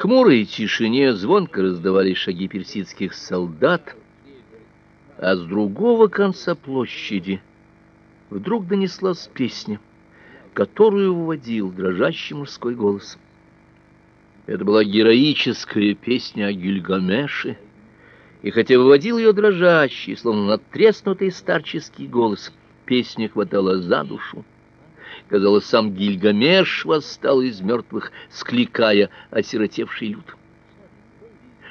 хмурой тишине звонко раздавались шаги персидских солдат, а с другого конца площади вдруг донеслась песня, которую выводил дрожащий мужской голос. Это была героическая песня о Гильгамеше, и хотя выводил ее дрожащий, словно надтреснутый старческий голос, песня хватала за душу. Казалось, сам Гильгамеш восстал из мертвых, скликая осиротевший люд.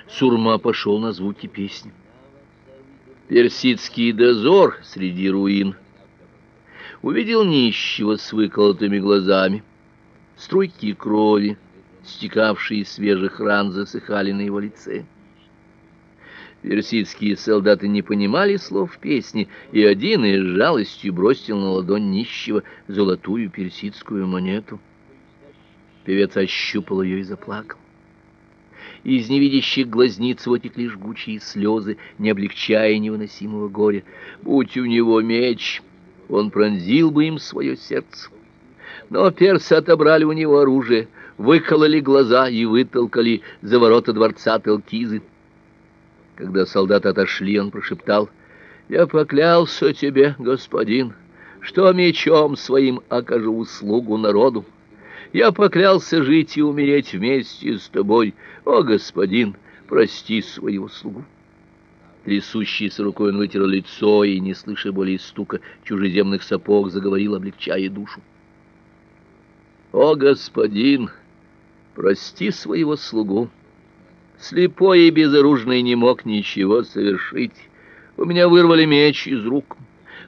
Сурма пошел на звуки песни. Персидский дозор среди руин увидел нищего с выколотыми глазами. Струйки крови, стекавшие из свежих ран, засыхали на его лице. Персидские солдаты не понимали слов песни, и один из жалостью бросил на ладонь нищего золотую персидскую монету. Певец ощупал ее и заплакал. Из невидящих глазниц вытекли жгучие слезы, не облегчая невыносимого горя. Будь у него меч, он пронзил бы им свое сердце. Но персы отобрали у него оружие, выкололи глаза и вытолкали за ворота дворца Телкизы. Когда солдаты отошли, он прошептал: "Я поклялся тебе, господин, что мечом своим окажу услугу народу. Я поклялся жить и умереть вместе с тобой. О, господин, прости свою слугу". Трясущейся рукой он вытер лицо и, не слыша более стука чужеземных сапог, заговорил, облегчая душу. «О, господин, прости своего слугу. Слепой и безоружный не мог ничего совершить. У меня вырвали меч из рук,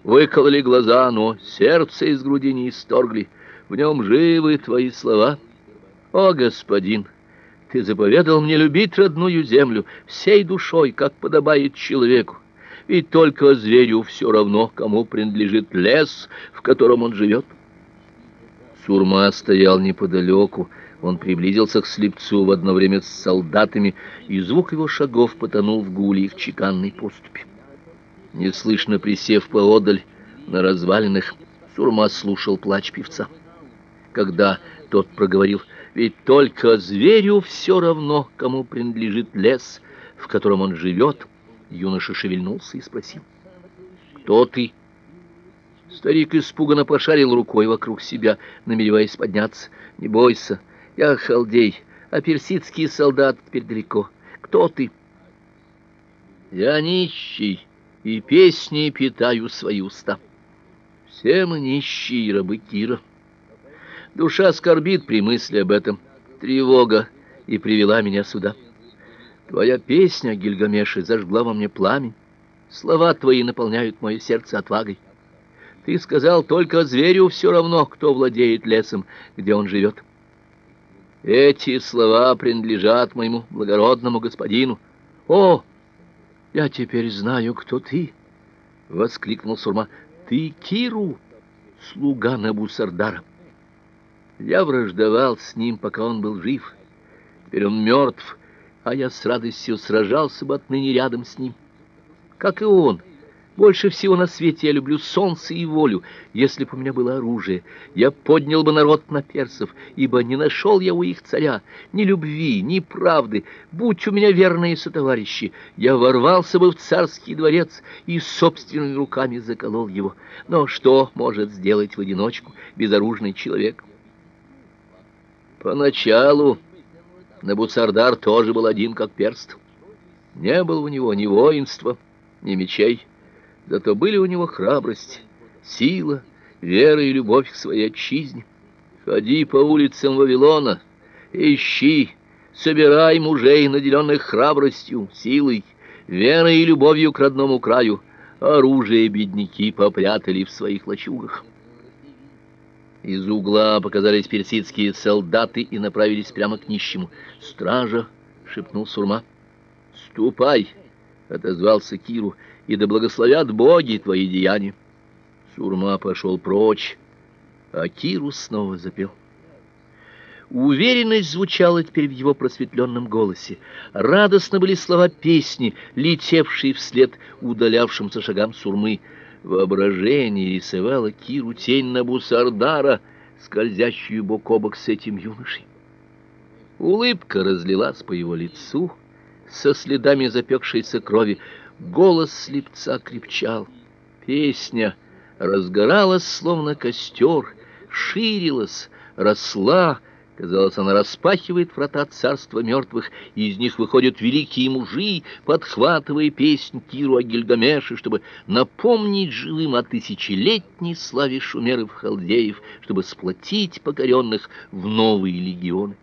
выкололи глаза, но сердце из груди не исторгли. В нем живы твои слова. О, господин, ты заповедал мне любить родную землю всей душой, как подобает человеку. Ведь только зверю все равно, кому принадлежит лес, в котором он живет. Сурма стоял неподалеку, он приблизился к слепцу в одно время с солдатами, и звук его шагов потонул в гуле их чеканной поступи. Неслышно присев поодаль на развалинах, Сурма слушал плач певца. Когда тот проговорил: "Ведь только зверю все равно, кому принадлежит лес, в котором он живет", юноша шевельнулся и спросил: "Кто ты?" Старик испуганно пошарил рукой вокруг себя, намереваясь подняться. "Не бойся, я халдей, а персидский солдат теперь далеко. Кто ты? Я нищий, и песни питаю свои уста. Все мы нищие рабы Кира. Душа скорбит при мысли об этом. Тревога и привела меня сюда. Твоя песня, Гильгамеше, зажгла во мне пламень. Слова твои наполняют мое сердце отвагой. Ты сказал, только зверю все равно, кто владеет лесом, где он живет. Эти слова принадлежат моему благородному господину. О, я теперь знаю, кто ты, воскликнул Сурма. Ты Киру, слуга Набусардара. Я враждовал с ним, пока он был жив. Теперь он мертв, а я с радостью сражался бы отныне рядом с ним. Как и он, больше всего на свете я люблю солнце и волю. Если бы у меня было оружие, я поднял бы народ на персов, ибо не нашел я у их царя ни любви, ни правды. Будь у меня верные сотоварищи, я ворвался бы в царский дворец и собственными руками заколол его. Но что может сделать в одиночку безоружный человек? Поначалу Набусардар тоже был один как перст. Не было у него ни воинства, ни мечей. Зато были у него храбрость, сила, вера и любовь к своей отчизне. Ходи по улицам Вавилона, ищи, собирай мужей, наделенных храбростью, силой, верой и любовью к родному краю. Оружие бедняки попрятали в своих лачугах. Из угла показались персидские солдаты и направились прямо к нищему. "Стража", шепнул Сурма. "Ступай", отозвался Киру и да благословят боги твои деяния. Сурма пошел прочь, а Киру снова запел. Уверенность звучала теперь в его просветленном голосе. Радостно были слова песни, летевшие вслед удалявшимся шагам Сурмы. Воображение рисовало Киру тень Набусардара, скользящую бок о бок с этим юношей. Улыбка разлилась по его лицу со следами запекшейся крови. Голос слепца крепчал. Песня разгоралась, словно костер, ширилась, росла, Казалось, она распахивает врата царства мертвых, и из них выходят великие мужи, подхватывая песнь Киру о Гильгамеше, чтобы напомнить живым о тысячелетней славе шумеров-халдеев, чтобы сплотить покоренных в новые легионы.